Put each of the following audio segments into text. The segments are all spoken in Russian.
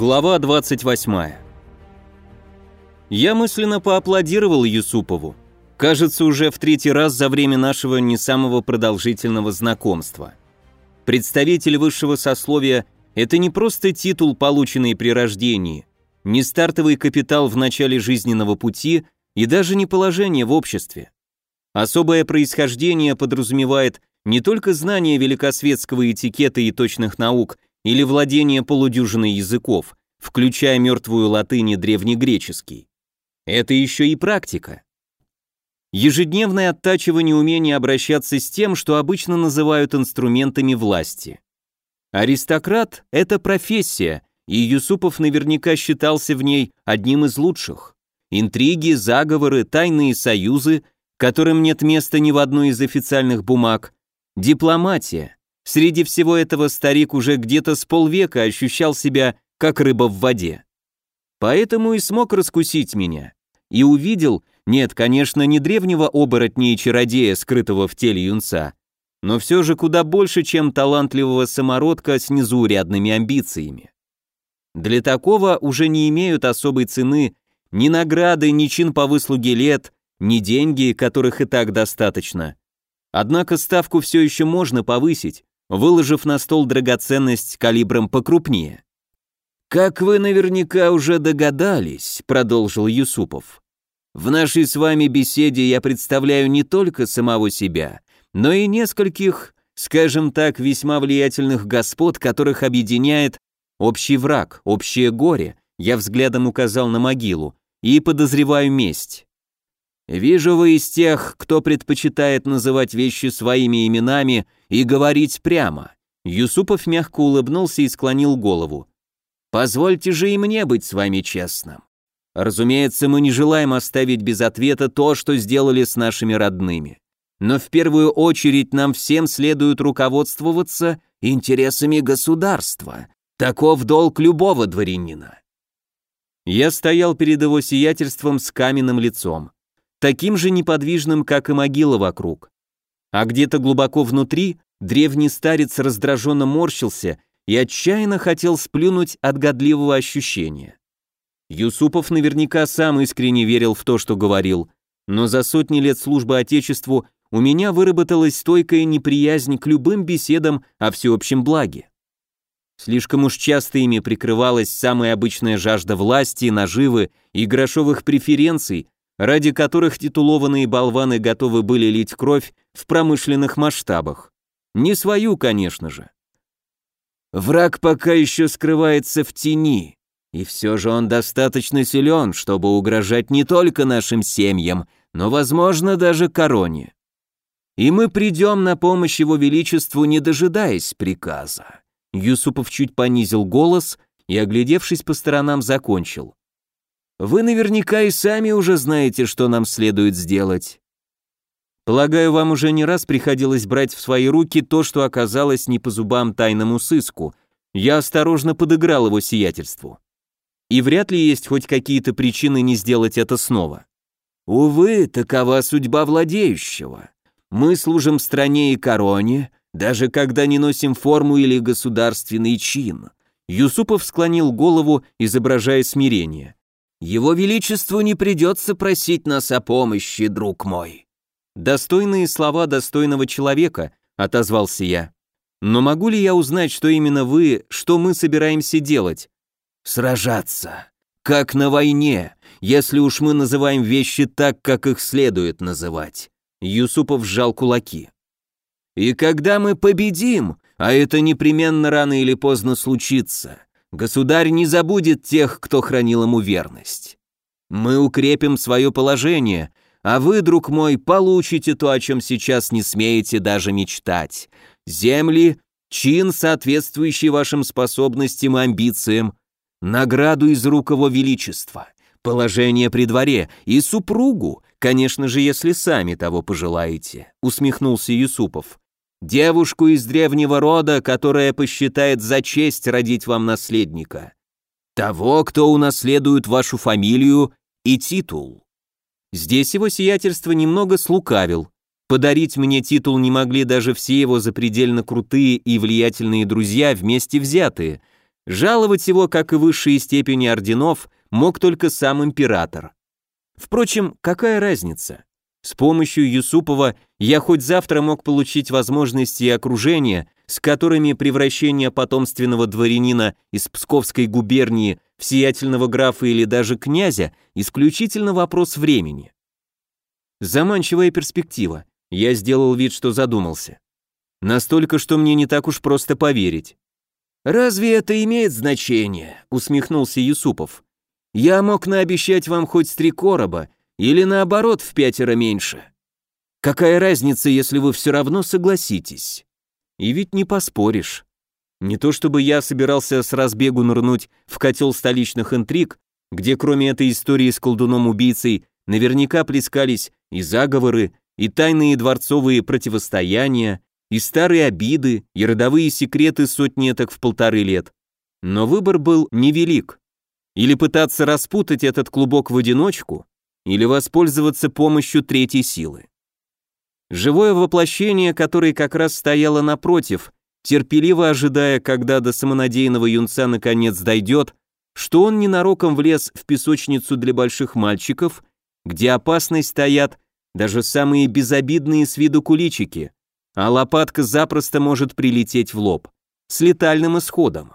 Глава 28. Я мысленно поаплодировал Юсупову. Кажется, уже в третий раз за время нашего не самого продолжительного знакомства. Представитель высшего сословия – это не просто титул, полученный при рождении, не стартовый капитал в начале жизненного пути и даже не положение в обществе. Особое происхождение подразумевает не только знание великосветского этикета и точных наук или владение полудюжиной языков, включая мертвую латынь и древнегреческий. Это еще и практика. Ежедневное оттачивание умения обращаться с тем, что обычно называют инструментами власти. Аристократ – это профессия, и Юсупов наверняка считался в ней одним из лучших. Интриги, заговоры, тайные союзы, которым нет места ни в одной из официальных бумаг, дипломатия. Среди всего этого старик уже где-то с полвека ощущал себя как рыба в воде. Поэтому и смог раскусить меня. И увидел, нет, конечно, не древнего оборотня и чародея, скрытого в теле юнца, но все же куда больше, чем талантливого самородка с незаурядными амбициями. Для такого уже не имеют особой цены ни награды, ни чин по выслуге лет, ни деньги, которых и так достаточно. Однако ставку все еще можно повысить, выложив на стол драгоценность калибром покрупнее. «Как вы наверняка уже догадались», — продолжил Юсупов, в нашей с вами беседе я представляю не только самого себя, но и нескольких, скажем так, весьма влиятельных господ, которых объединяет общий враг, общее горе, я взглядом указал на могилу, и подозреваю месть. Вижу вы из тех, кто предпочитает называть вещи своими именами и говорить прямо. Юсупов мягко улыбнулся и склонил голову. Позвольте же и мне быть с вами честным. Разумеется, мы не желаем оставить без ответа то, что сделали с нашими родными. Но в первую очередь нам всем следует руководствоваться интересами государства. Таков долг любого дворянина. Я стоял перед его сиятельством с каменным лицом, таким же неподвижным, как и могила вокруг. А где-то глубоко внутри древний старец раздраженно морщился и отчаянно хотел сплюнуть от годливого ощущения. Юсупов наверняка сам искренне верил в то, что говорил, но за сотни лет службы Отечеству у меня выработалась стойкая неприязнь к любым беседам о всеобщем благе. Слишком уж часто ими прикрывалась самая обычная жажда власти, наживы и грошовых преференций, ради которых титулованные болваны готовы были лить кровь в промышленных масштабах. Не свою, конечно же. Враг пока еще скрывается в тени, и все же он достаточно силен, чтобы угрожать не только нашим семьям, но, возможно, даже короне. И мы придем на помощь его величеству, не дожидаясь приказа». Юсупов чуть понизил голос и, оглядевшись по сторонам, закончил. «Вы наверняка и сами уже знаете, что нам следует сделать. Полагаю, вам уже не раз приходилось брать в свои руки то, что оказалось не по зубам тайному сыску. Я осторожно подыграл его сиятельству и вряд ли есть хоть какие-то причины не сделать это снова. Увы, такова судьба владеющего. Мы служим стране и короне, даже когда не носим форму или государственный чин. Юсупов склонил голову, изображая смирение. Его величеству не придется просить нас о помощи, друг мой. Достойные слова достойного человека, отозвался я. Но могу ли я узнать, что именно вы, что мы собираемся делать? Сражаться. Как на войне, если уж мы называем вещи так, как их следует называть. Юсупов сжал кулаки. И когда мы победим, а это непременно рано или поздно случится, государь не забудет тех, кто хранил ему верность. Мы укрепим свое положение, а вы, друг мой, получите то, о чем сейчас не смеете даже мечтать. Земли, чин, соответствующий вашим способностям и амбициям, награду из рук его величества, положение при дворе и супругу, конечно же, если сами того пожелаете», — усмехнулся Юсупов. «Девушку из древнего рода, которая посчитает за честь родить вам наследника. Того, кто унаследует вашу фамилию и титул». Здесь его сиятельство немного слукавил. Подарить мне титул не могли даже все его запредельно крутые и влиятельные друзья вместе взятые — Жаловать его, как и высшие степени орденов, мог только сам император. Впрочем, какая разница? С помощью Юсупова я хоть завтра мог получить возможности и окружение, с которыми превращение потомственного дворянина из Псковской губернии в сиятельного графа или даже князя исключительно вопрос времени. Заманчивая перспектива. Я сделал вид, что задумался. Настолько, что мне не так уж просто поверить. «Разве это имеет значение?» — усмехнулся Юсупов. «Я мог наобещать вам хоть три короба, или наоборот в пятеро меньше. Какая разница, если вы все равно согласитесь?» И ведь не поспоришь. Не то чтобы я собирался с разбегу нырнуть в котел столичных интриг, где кроме этой истории с колдуном-убийцей наверняка плескались и заговоры, и тайные дворцовые противостояния, и старые обиды, и родовые секреты сотни так в полторы лет. Но выбор был невелик. Или пытаться распутать этот клубок в одиночку, или воспользоваться помощью третьей силы. Живое воплощение, которое как раз стояло напротив, терпеливо ожидая, когда до самонадеянного юнца наконец дойдет, что он ненароком влез в песочницу для больших мальчиков, где опасность стоят даже самые безобидные с виду куличики, а лопатка запросто может прилететь в лоб, с летальным исходом.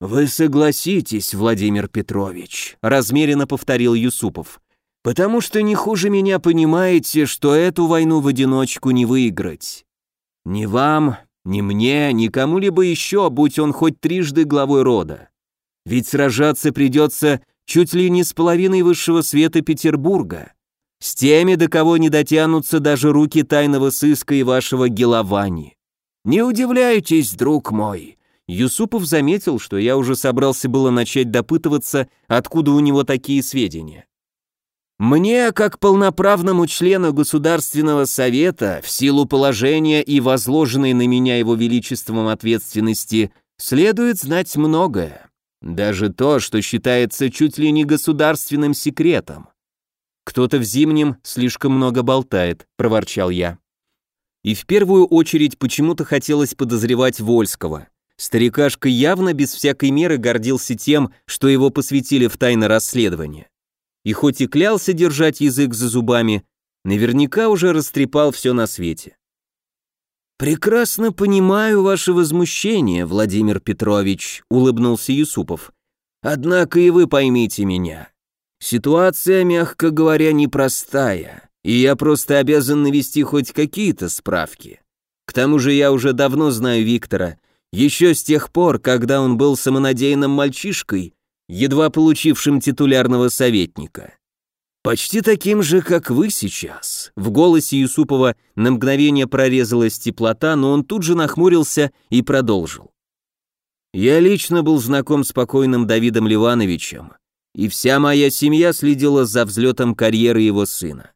«Вы согласитесь, Владимир Петрович», — размеренно повторил Юсупов, Потому что не хуже меня понимаете, что эту войну в одиночку не выиграть. Ни вам, ни мне, ни кому-либо еще, будь он хоть трижды главой рода. Ведь сражаться придется чуть ли не с половиной высшего света Петербурга, с теми, до кого не дотянутся даже руки тайного сыска и вашего Геловани. Не удивляйтесь, друг мой. Юсупов заметил, что я уже собрался было начать допытываться, откуда у него такие сведения. Мне, как полноправному члену Государственного Совета, в силу положения и возложенной на меня его величеством ответственности, следует знать многое. Даже то, что считается чуть ли не государственным секретом. Кто-то в зимнем слишком много болтает, проворчал я. И в первую очередь почему-то хотелось подозревать Вольского. Старикашка явно без всякой меры гордился тем, что его посвятили в тайное расследование и хоть и клялся держать язык за зубами, наверняка уже растрепал все на свете. «Прекрасно понимаю ваше возмущение, Владимир Петрович», — улыбнулся Юсупов. «Однако и вы поймите меня. Ситуация, мягко говоря, непростая, и я просто обязан навести хоть какие-то справки. К тому же я уже давно знаю Виктора, еще с тех пор, когда он был самонадеянным мальчишкой едва получившим титулярного советника. Почти таким же, как вы сейчас. В голосе Юсупова на мгновение прорезалась теплота, но он тут же нахмурился и продолжил. Я лично был знаком с покойным Давидом Ливановичем, и вся моя семья следила за взлетом карьеры его сына.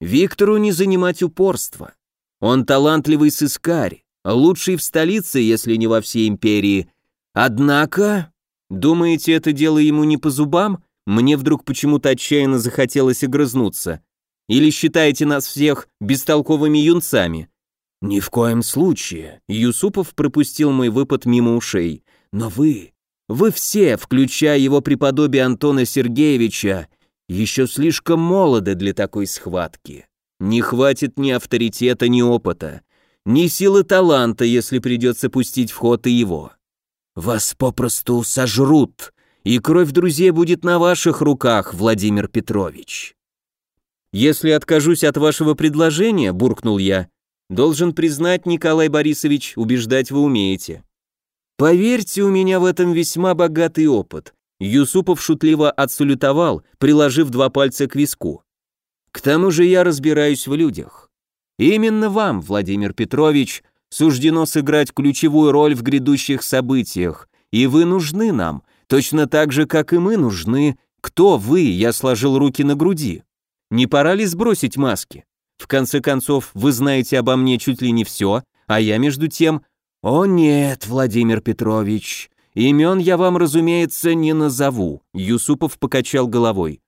Виктору не занимать упорство. Он талантливый сыскарь, лучший в столице, если не во всей империи. Однако Думаете, это дело ему не по зубам? Мне вдруг почему-то отчаянно захотелось огрызнуться. Или считаете нас всех бестолковыми юнцами? Ни в коем случае. Юсупов пропустил мой выпад мимо ушей. Но вы, вы все, включая его преподобие Антона Сергеевича, еще слишком молоды для такой схватки. Не хватит ни авторитета, ни опыта, ни силы таланта, если придется пустить в ход и его. Вас попросту сожрут, и кровь друзей будет на ваших руках, Владимир Петрович. Если откажусь от вашего предложения, буркнул я, должен признать, Николай Борисович, убеждать вы умеете. Поверьте, у меня в этом весьма богатый опыт. Юсупов шутливо отсалютовал, приложив два пальца к виску. К тому же я разбираюсь в людях. Именно вам, Владимир Петрович, суждено сыграть ключевую роль в грядущих событиях, и вы нужны нам, точно так же, как и мы нужны. Кто вы? Я сложил руки на груди. Не пора ли сбросить маски? В конце концов, вы знаете обо мне чуть ли не все, а я между тем... О нет, Владимир Петрович, имен я вам, разумеется, не назову. Юсупов покачал головой.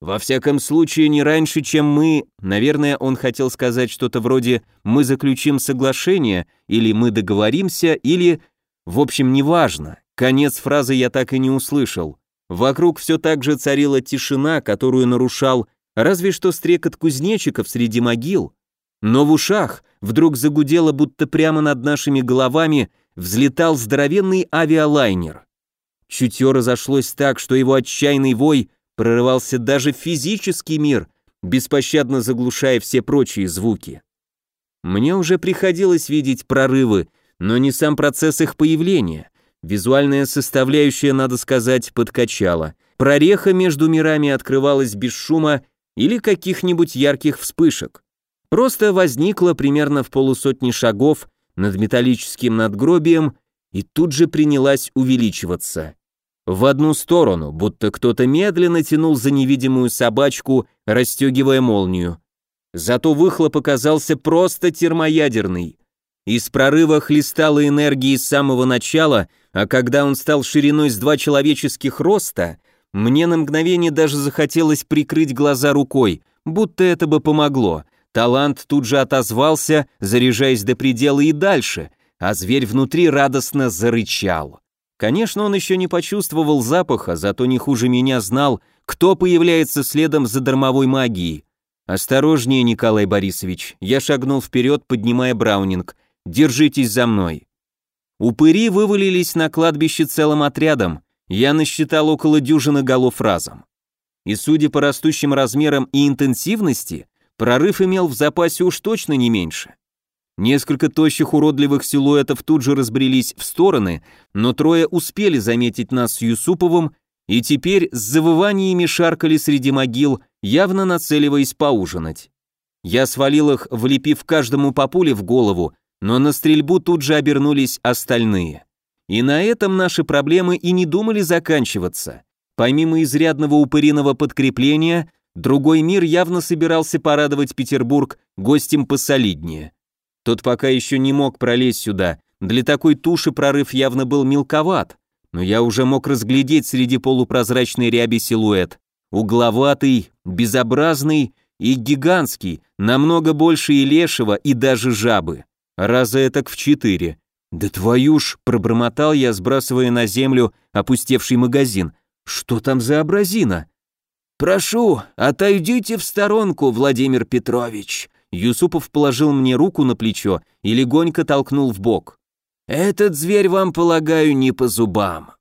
Во всяком случае, не раньше, чем мы, наверное, он хотел сказать что-то вроде «мы заключим соглашение» или «мы договоримся» или В общем, неважно, конец фразы я так и не услышал. Вокруг все так же царила тишина, которую нарушал разве что стрекот кузнечиков среди могил. Но в ушах вдруг загудело, будто прямо над нашими головами взлетал здоровенный авиалайнер. Чутье разошлось так, что его отчаянный вой прорывался даже физический мир, беспощадно заглушая все прочие звуки. Мне уже приходилось видеть прорывы, но не сам процесс их появления. Визуальная составляющая, надо сказать, подкачала. Прореха между мирами открывалась без шума или каких-нибудь ярких вспышек. Просто возникла примерно в полусотни шагов над металлическим надгробием и тут же принялась увеличиваться. В одну сторону, будто кто-то медленно тянул за невидимую собачку, расстегивая молнию. Зато выхлоп оказался просто термоядерный. Из прорыва хлестала энергии с самого начала, а когда он стал шириной с два человеческих роста, мне на мгновение даже захотелось прикрыть глаза рукой, будто это бы помогло. Талант тут же отозвался, заряжаясь до предела и дальше, а зверь внутри радостно зарычал. Конечно, он еще не почувствовал запаха, зато не хуже меня знал, кто появляется следом за дармовой магией. «Осторожнее, Николай Борисович», я шагнул вперед, поднимая браунинг. «Держитесь за мной». Упыри вывалились на кладбище целым отрядом, я насчитал около дюжины голов разом. И судя по растущим размерам и интенсивности, прорыв имел в запасе уж точно не меньше. Несколько тощих уродливых силуэтов тут же разбрелись в стороны, но трое успели заметить нас с Юсуповым и теперь с завываниями шаркали среди могил, явно нацеливаясь поужинать. Я свалил их, влепив каждому по пуле в голову, но на стрельбу тут же обернулись остальные. И на этом наши проблемы и не думали заканчиваться. Помимо изрядного упыриного подкрепления, другой мир явно собирался порадовать Петербург гостем посолиднее. Тот пока еще не мог пролезть сюда, для такой туши прорыв явно был мелковат, но я уже мог разглядеть среди полупрозрачной ряби силуэт. Угловатый, безобразный и гигантский, намного больше и лешего, и даже жабы. Раза этак в четыре. «Да твою ж!» — пробормотал я, сбрасывая на землю опустевший магазин. «Что там за образина?» «Прошу, отойдите в сторонку, Владимир Петрович!» Юсупов положил мне руку на плечо и легонько толкнул в бок. «Этот зверь вам, полагаю, не по зубам».